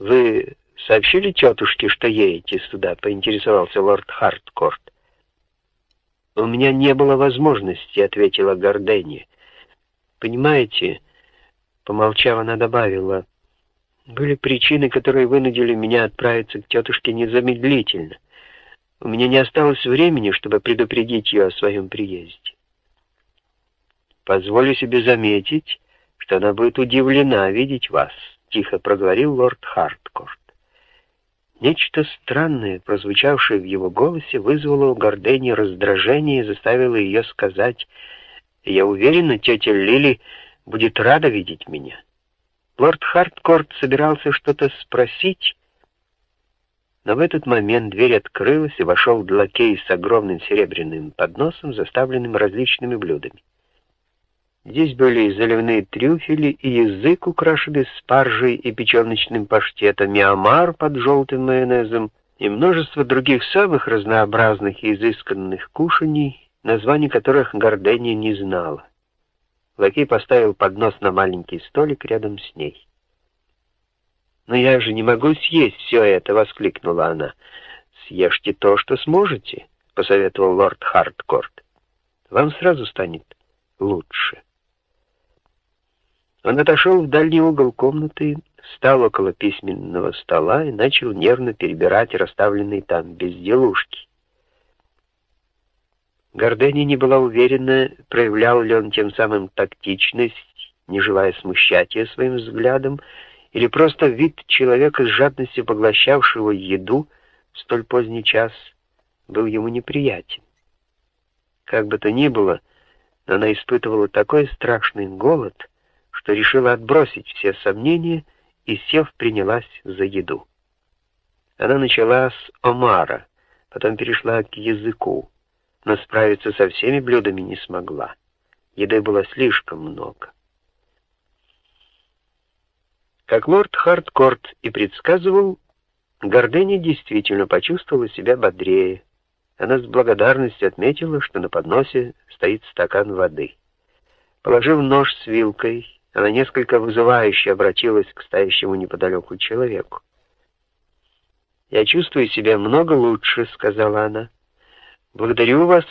«Вы сообщили тетушке, что едете сюда?» — поинтересовался лорд Харткорт. «У меня не было возможности», — ответила Гордени. «Понимаете...» — помолчав, она добавила... «Были причины, которые вынудили меня отправиться к тетушке незамедлительно. У меня не осталось времени, чтобы предупредить ее о своем приезде. Позволю себе заметить, что она будет удивлена видеть вас», — тихо проговорил лорд Харткорт. Нечто странное, прозвучавшее в его голосе, вызвало у Гордени раздражение и заставило ее сказать, «Я уверена, тетя Лили будет рада видеть меня». Лорд Харткорт собирался что-то спросить, но в этот момент дверь открылась, и вошел лакей с огромным серебряным подносом, заставленным различными блюдами. Здесь были заливные трюфели, и язык, украшенный спаржей и печеночным паштетом, и омар под желтым майонезом, и множество других самых разнообразных и изысканных кушаний, названий которых Гордения не знала. Лакей поставил поднос на маленький столик рядом с ней. «Но я же не могу съесть все это!» — воскликнула она. «Съешьте то, что сможете», — посоветовал лорд Харткорт. «Вам сразу станет лучше». Он отошел в дальний угол комнаты, встал около письменного стола и начал нервно перебирать расставленные там безделушки. Гордени не была уверена, проявлял ли он тем самым тактичность, не желая смущать ее своим взглядом, или просто вид человека с жадностью поглощавшего еду в столь поздний час был ему неприятен. Как бы то ни было, она испытывала такой страшный голод, что решила отбросить все сомнения и, сев, принялась за еду. Она начала с омара, потом перешла к языку, но справиться со всеми блюдами не смогла. Еды было слишком много. Как лорд Хардкорт и предсказывал, Гордыня действительно почувствовала себя бодрее. Она с благодарностью отметила, что на подносе стоит стакан воды. Положив нож с вилкой, она несколько вызывающе обратилась к стоящему неподалеку человеку. «Я чувствую себя много лучше», — сказала она. «Благодарю вас,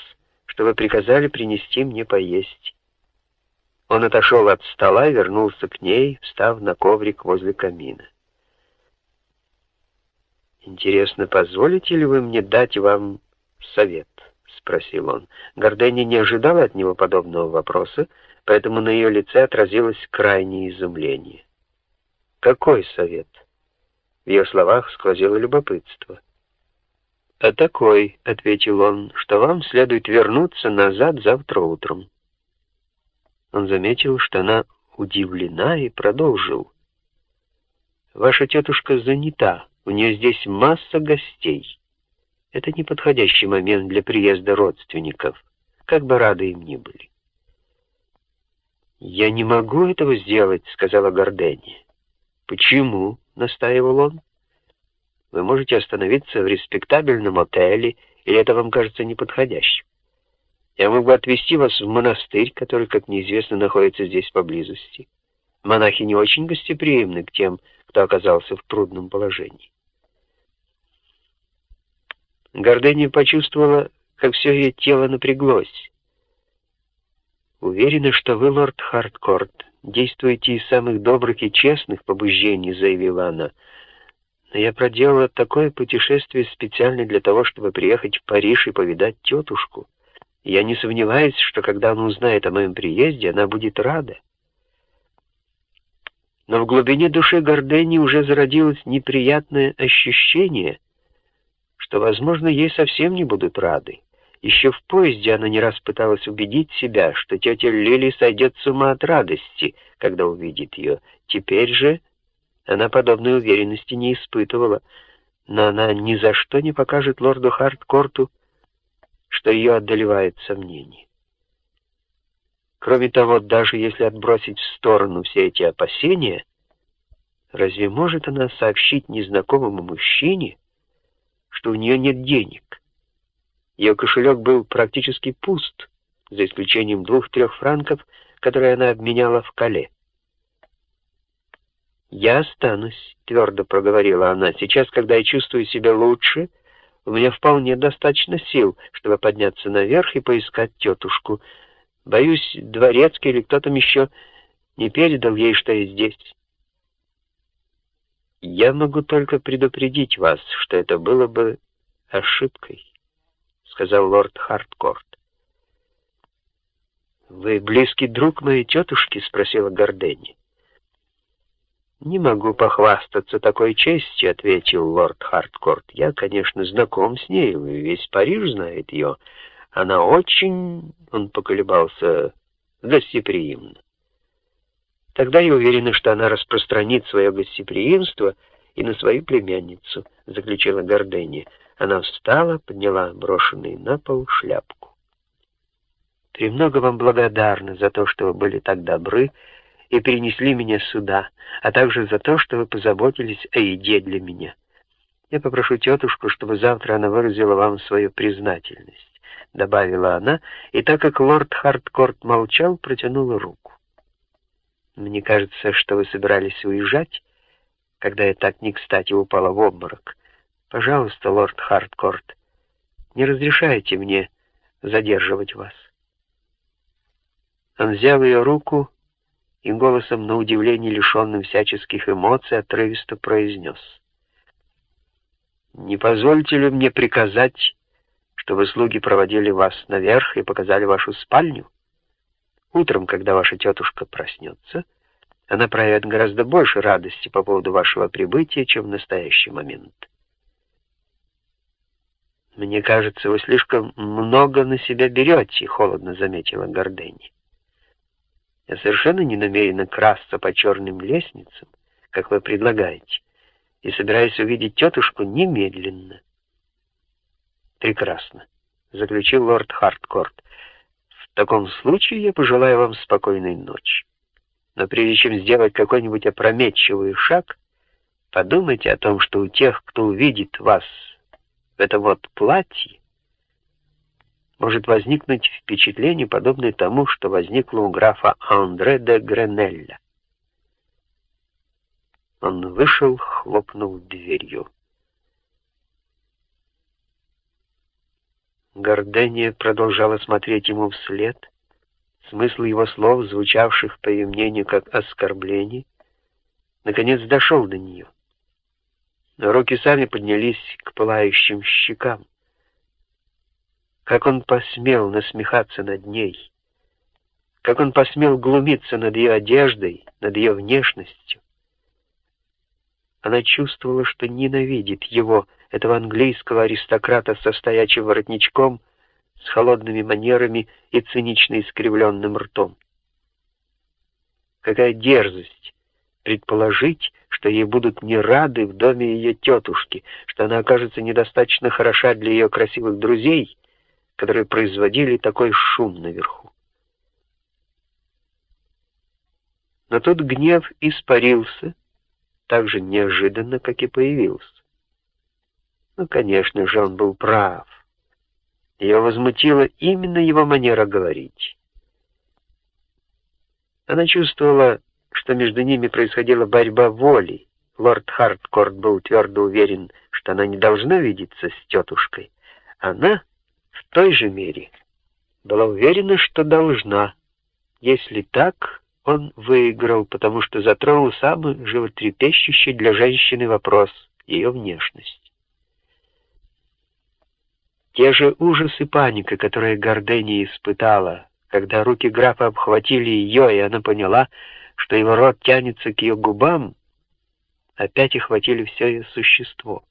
что вы приказали принести мне поесть». Он отошел от стола и вернулся к ней, встав на коврик возле камина. «Интересно, позволите ли вы мне дать вам совет?» — спросил он. Гордени не ожидала от него подобного вопроса, поэтому на ее лице отразилось крайнее изумление. «Какой совет?» В ее словах сквозило любопытство. «А такой», — ответил он, — «что вам следует вернуться назад завтра утром». Он заметил, что она удивлена и продолжил. «Ваша тетушка занята, у нее здесь масса гостей. Это неподходящий момент для приезда родственников, как бы рады им ни были». «Я не могу этого сделать», — сказала Гордени. «Почему?» — настаивал он. «Вы можете остановиться в респектабельном отеле, или это вам кажется неподходящим. Я мог бы отвезти вас в монастырь, который, как неизвестно, находится здесь поблизости. Монахи не очень гостеприимны к тем, кто оказался в трудном положении». Гордени почувствовала, как все ее тело напряглось. Уверена, что вы, лорд Хардкорт, действуете из самых добрых и честных побуждений, заявила она. Но я проделала такое путешествие специально для того, чтобы приехать в Париж и повидать тетушку. Я не сомневаюсь, что когда она узнает о моем приезде, она будет рада. Но в глубине души Гордени уже зародилось неприятное ощущение, что, возможно, ей совсем не будут рады. Еще в поезде она не раз пыталась убедить себя, что тетя Лили сойдет с ума от радости, когда увидит ее. Теперь же она подобной уверенности не испытывала, но она ни за что не покажет лорду Харткорту, что ее одолевает сомнение. Кроме того, даже если отбросить в сторону все эти опасения, разве может она сообщить незнакомому мужчине, что у нее нет денег? Ее кошелек был практически пуст, за исключением двух-трех франков, которые она обменяла в Кале. «Я останусь», — твердо проговорила она. «Сейчас, когда я чувствую себя лучше, у меня вполне достаточно сил, чтобы подняться наверх и поискать тетушку. Боюсь, дворецкий или кто там еще не передал ей, что я здесь». «Я могу только предупредить вас, что это было бы ошибкой», — сказал лорд Харткорт. «Вы близкий друг моей тетушки?» — спросила Гордени. «Не могу похвастаться такой честью», — ответил лорд Харткорт. «Я, конечно, знаком с ней, весь Париж знает ее. Она очень...» — он поколебался гостеприимно. Тогда я уверена, что она распространит свое гостеприимство и на свою племянницу, — заключила Гордени. Она встала, подняла брошенный на пол шляпку. «Премного вам благодарна за то, что вы были так добры и перенесли меня сюда, а также за то, что вы позаботились о еде для меня. Я попрошу тетушку, чтобы завтра она выразила вам свою признательность», — добавила она, и так как лорд Харткорт молчал, протянула руку. Мне кажется, что вы собирались уезжать, когда я так не кстати упала в обморок. Пожалуйста, лорд Харткорт, не разрешайте мне задерживать вас. Он взял ее руку и голосом на удивление лишенным всяческих эмоций отрывисто произнес. «Не позвольте ли мне приказать, чтобы слуги проводили вас наверх и показали вашу спальню?» Утром, когда ваша тетушка проснется, она проявит гораздо больше радости по поводу вашего прибытия, чем в настоящий момент. «Мне кажется, вы слишком много на себя берете», — холодно заметила Гордени. «Я совершенно не намерена красться по черным лестницам, как вы предлагаете, и собираюсь увидеть тетушку немедленно». «Прекрасно», — заключил лорд Харткорт. В таком случае я пожелаю вам спокойной ночи. Но прежде чем сделать какой-нибудь опрометчивый шаг, подумайте о том, что у тех, кто увидит вас в этом вот платье, может возникнуть впечатление, подобное тому, что возникло у графа Андре де Гренелля. Он вышел, хлопнув дверью. Гордения продолжала смотреть ему вслед. Смысл его слов, звучавших, по ее мнению, как оскорбление, наконец дошел до нее. Но руки сами поднялись к пылающим щекам. Как он посмел насмехаться над ней, как он посмел глумиться над ее одеждой, над ее внешностью. Она чувствовала, что ненавидит его, этого английского аристократа со стоячим воротничком, с холодными манерами и цинично искривленным ртом. Какая дерзость предположить, что ей будут не рады в доме ее тетушки, что она окажется недостаточно хороша для ее красивых друзей, которые производили такой шум наверху. Но тут гнев испарился так же неожиданно, как и появился. Ну, конечно же, он был прав. Ее возмутила именно его манера говорить. Она чувствовала, что между ними происходила борьба воли. Лорд Харткорт был твердо уверен, что она не должна видеться с тетушкой. Она в той же мере была уверена, что должна. Если так, он выиграл, потому что затронул самый животрепещущий для женщины вопрос — ее внешность. Те же ужасы паника, которые Гордения испытала, когда руки графа обхватили ее, и она поняла, что его рот тянется к ее губам, опять охватили все ее существо.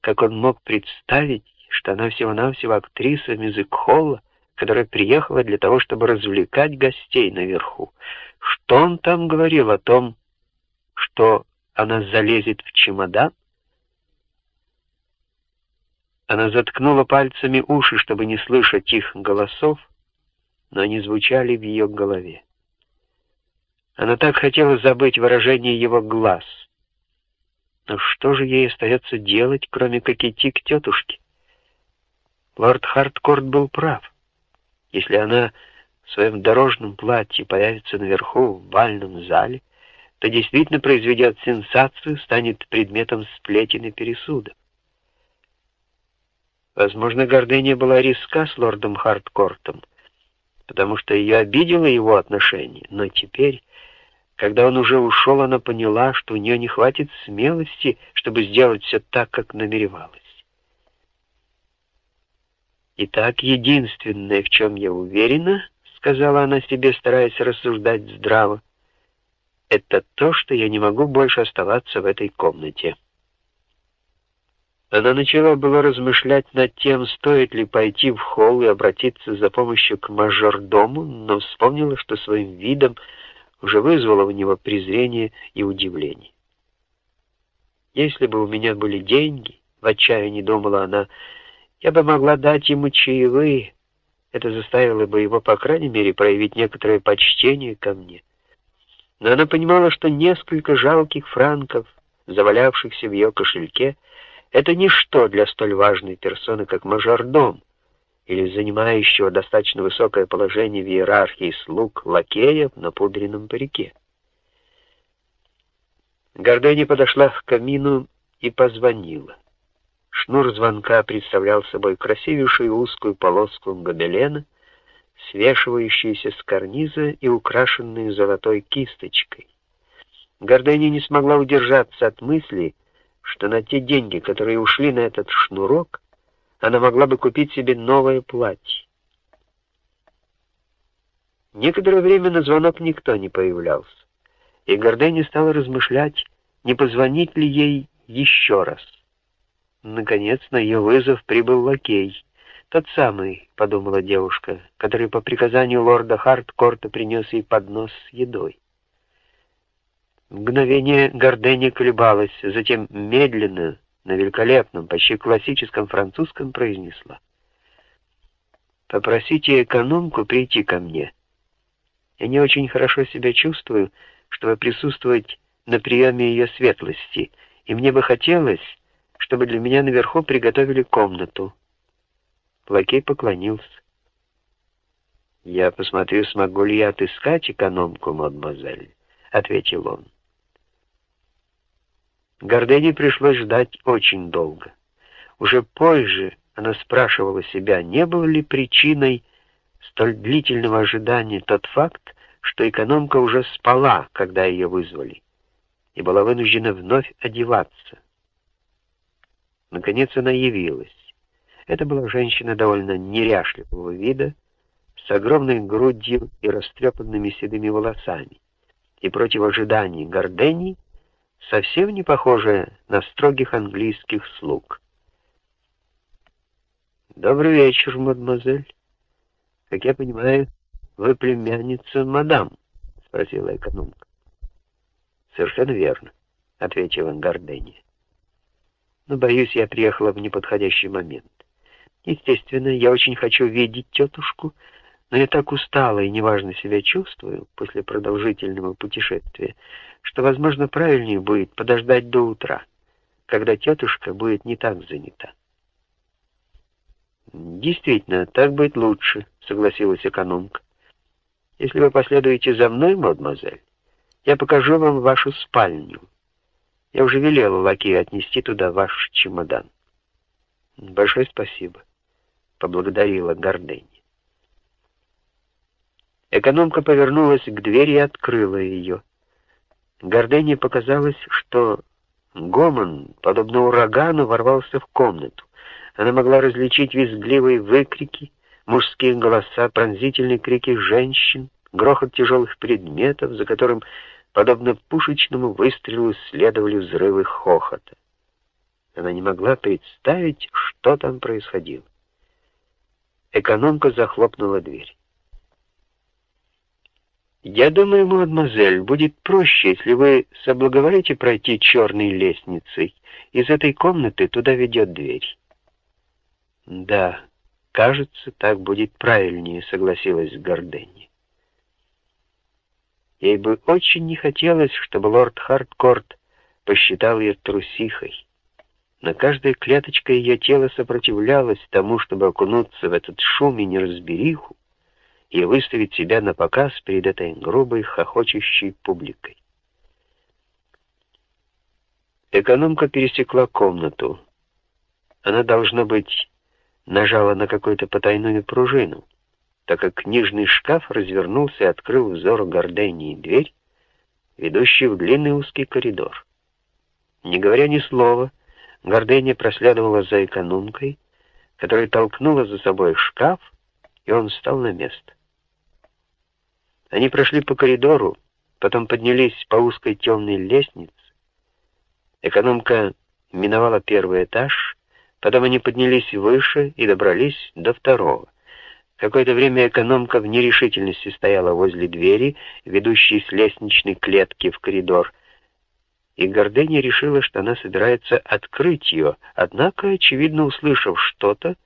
Как он мог представить, что она всего-навсего актриса мюзик-холла, которая приехала для того, чтобы развлекать гостей наверху? Что он там говорил о том, что она залезет в чемодан? Она заткнула пальцами уши, чтобы не слышать их голосов, но они звучали в ее голове. Она так хотела забыть выражение его глаз. Но что же ей остается делать, кроме как идти к тетушке? Лорд Харткорт был прав. Если она в своем дорожном платье появится наверху в бальном зале, то действительно произведет сенсацию, станет предметом сплетен и пересудов. Возможно, Гордыня была риска с лордом Харткортом, потому что ее обидело его отношение, но теперь, когда он уже ушел, она поняла, что у нее не хватит смелости, чтобы сделать все так, как намеревалась. «Итак, единственное, в чем я уверена, — сказала она себе, стараясь рассуждать здраво, — это то, что я не могу больше оставаться в этой комнате». Она начала было размышлять над тем, стоит ли пойти в холл и обратиться за помощью к мажордому, но вспомнила, что своим видом уже вызвала у него презрение и удивление. «Если бы у меня были деньги», — в отчаянии думала она, — «я бы могла дать ему чаевые. Это заставило бы его, по крайней мере, проявить некоторое почтение ко мне». Но она понимала, что несколько жалких франков, завалявшихся в ее кошельке, — это ничто для столь важной персоны, как мажордом, или занимающего достаточно высокое положение в иерархии слуг лакея в напудренном парике. Гордени подошла к камину и позвонила. Шнур звонка представлял собой красивейшую узкую полоску гобелена, свешивающуюся с карниза и украшенную золотой кисточкой. Гордени не смогла удержаться от мысли, что на те деньги, которые ушли на этот шнурок, она могла бы купить себе новое платье. Некоторое время на звонок никто не появлялся, и Гордени стала размышлять, не позвонить ли ей еще раз. Наконец на ее вызов прибыл лакей. Тот самый, — подумала девушка, который по приказанию лорда Харткорта принес ей поднос с едой. Мгновение Гордени колебалась, затем медленно, на великолепном, почти классическом французском произнесла. «Попросите экономку прийти ко мне. Я не очень хорошо себя чувствую, чтобы присутствовать на приеме ее светлости, и мне бы хотелось, чтобы для меня наверху приготовили комнату». Лакей поклонился. «Я посмотрю, смогу ли я отыскать экономку, мадемуазель», — ответил он. Гордене пришлось ждать очень долго. Уже позже она спрашивала себя, не был ли причиной столь длительного ожидания тот факт, что экономка уже спала, когда ее вызвали, и была вынуждена вновь одеваться. Наконец она явилась. Это была женщина довольно неряшливого вида, с огромной грудью и растрепанными седыми волосами, и против ожиданий Гордени совсем не похожая на строгих английских слуг. «Добрый вечер, мадемуазель. Как я понимаю, вы племянница мадам?» — спросила экономка. «Совершенно верно», — ответила Гордени. «Но, боюсь, я приехала в неподходящий момент. Естественно, я очень хочу видеть тетушку, но я так устала и неважно себя чувствую после продолжительного путешествия, что, возможно, правильнее будет подождать до утра, когда тетушка будет не так занята. «Действительно, так будет лучше», — согласилась экономка. «Если вы последуете за мной, мадемуазель, я покажу вам вашу спальню. Я уже велела лакею отнести туда ваш чемодан». «Большое спасибо», — поблагодарила Гордень. Экономка повернулась к двери и открыла ее. Гордене показалось, что гомон, подобно урагану, ворвался в комнату. Она могла различить визгливые выкрики, мужские голоса, пронзительные крики женщин, грохот тяжелых предметов, за которым, подобно пушечному выстрелу, следовали взрывы хохота. Она не могла представить, что там происходило. Экономка захлопнула дверь. «Я думаю, мадемуазель, будет проще, если вы соблаговолите пройти черной лестницей. Из этой комнаты туда ведет дверь». «Да, кажется, так будет правильнее», — согласилась Горденни. Ей бы очень не хотелось, чтобы лорд Харткорт посчитал ее трусихой. Но каждая клеточка ее тела сопротивлялась тому, чтобы окунуться в этот шум и неразбериху, и выставить себя на показ перед этой грубой, хохочущей публикой. Экономка пересекла комнату. Она, должно быть, нажала на какую-то потайную пружину, так как книжный шкаф развернулся и открыл взору Гордении дверь, ведущую в длинный узкий коридор. Не говоря ни слова, Гордения проследовала за экономкой, которая толкнула за собой шкаф, и он встал на место. Они прошли по коридору, потом поднялись по узкой темной лестнице. Экономка миновала первый этаж, потом они поднялись выше и добрались до второго. Какое-то время экономка в нерешительности стояла возле двери, ведущей с лестничной клетки в коридор, и Гордыня решила, что она собирается открыть ее, однако, очевидно, услышав что-то,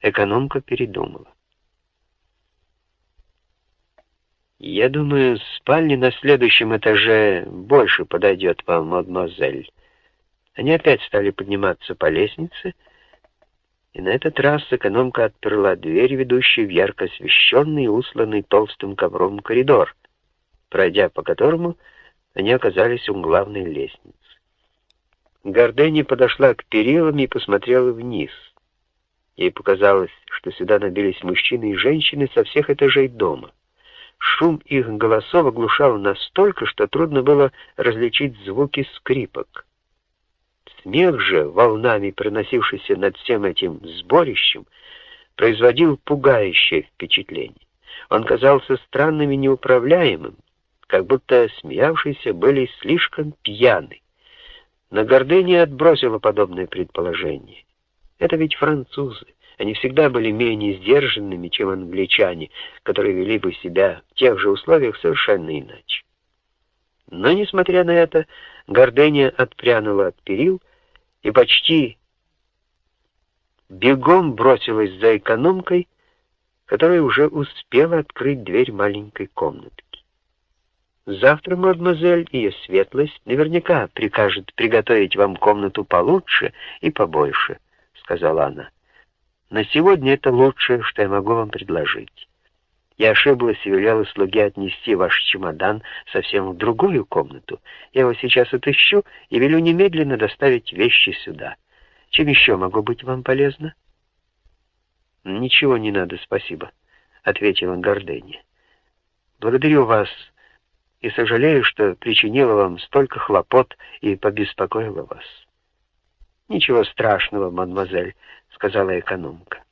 экономка передумала. «Я думаю, спальня на следующем этаже больше подойдет вам, мадемуазель». Они опять стали подниматься по лестнице, и на этот раз экономка отперла дверь, ведущую в ярко освещенный и усланный толстым ковром коридор, пройдя по которому они оказались у главной лестницы. Гордени подошла к перилам и посмотрела вниз. Ей показалось, что сюда набились мужчины и женщины со всех этажей дома. Шум их голосов оглушал настолько, что трудно было различить звуки скрипок. Смех же, волнами проносившийся над всем этим сборищем, производил пугающее впечатление. Он казался странным и неуправляемым, как будто смеявшиеся были слишком пьяны. Но Гордыня отбросила подобное предположение. Это ведь французы. Они всегда были менее сдержанными, чем англичане, которые вели бы себя в тех же условиях совершенно иначе. Но, несмотря на это, Гордыня отпрянула от перил и почти бегом бросилась за экономкой, которая уже успела открыть дверь маленькой комнатки. Завтра, мадемуазель, ее светлость наверняка прикажет приготовить вам комнату получше и побольше, — сказала она. На сегодня это лучшее, что я могу вам предложить. Я ошиблась и велела слуге отнести ваш чемодан совсем в другую комнату. Я его сейчас отыщу и велю немедленно доставить вещи сюда. Чем еще могу быть вам полезна? Ничего не надо, спасибо, — ответила Гордыня. Благодарю вас, — и сожалею, что причинила вам столько хлопот и побеспокоила вас. «Ничего страшного, мадемуазель», — сказала экономка.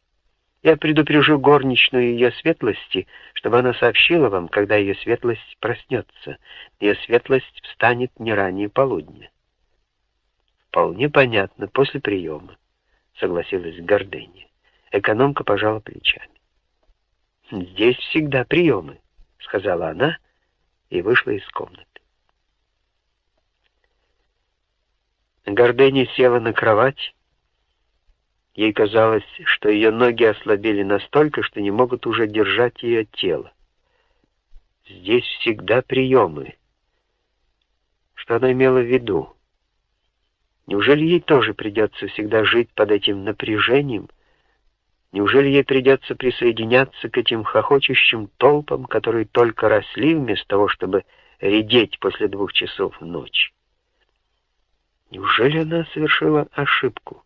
«Я предупрежу горничную ее светлости, чтобы она сообщила вам, когда ее светлость проснется. Ее светлость встанет не ранее полудня». «Вполне понятно, после приема», — согласилась Гордыня. Экономка пожала плечами. «Здесь всегда приемы», — сказала она, — и вышла из комнаты. Гордени села на кровать. Ей казалось, что ее ноги ослабели настолько, что не могут уже держать ее тело. Здесь всегда приемы. Что она имела в виду? Неужели ей тоже придется всегда жить под этим напряжением, Неужели ей придется присоединяться к этим хохочущим толпам, которые только росли вместо того, чтобы редеть после двух часов ночи? Неужели она совершила ошибку?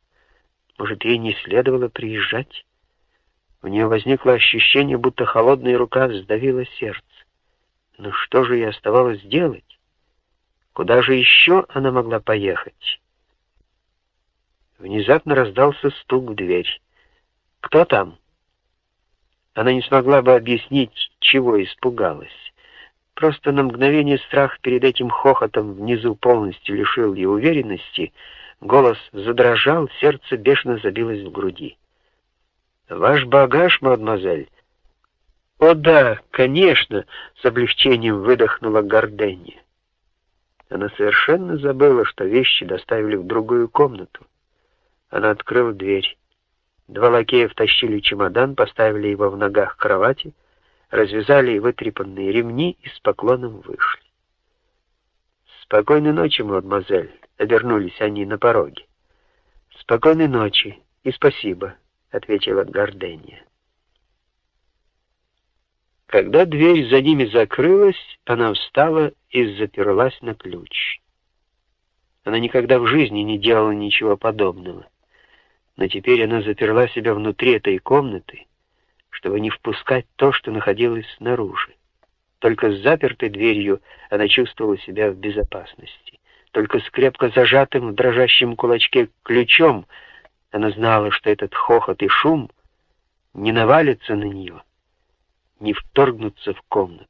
Может, ей не следовало приезжать? У нее возникло ощущение, будто холодная рука сдавила сердце. Но что же ей оставалось делать? Куда же еще она могла поехать? Внезапно раздался стук в дверь. «Кто там?» Она не смогла бы объяснить, чего испугалась. Просто на мгновение страх перед этим хохотом внизу полностью лишил ее уверенности, голос задрожал, сердце бешено забилось в груди. «Ваш багаж, мадемуазель?» «О да, конечно!» — с облегчением выдохнула Горденни. Она совершенно забыла, что вещи доставили в другую комнату. Она открыла дверь. Два лакея втащили чемодан, поставили его в ногах кровати, развязали вытрепанные ремни и с поклоном вышли. «Спокойной ночи, мадемуазель», — обернулись они на пороге. «Спокойной ночи и спасибо», — ответила Гордения. Когда дверь за ними закрылась, она встала и заперлась на ключ. Она никогда в жизни не делала ничего подобного. Но теперь она заперла себя внутри этой комнаты, чтобы не впускать то, что находилось снаружи. Только с запертой дверью она чувствовала себя в безопасности. Только с крепко зажатым в дрожащем кулачке ключом она знала, что этот хохот и шум не навалится на нее, не вторгнутся в комнату.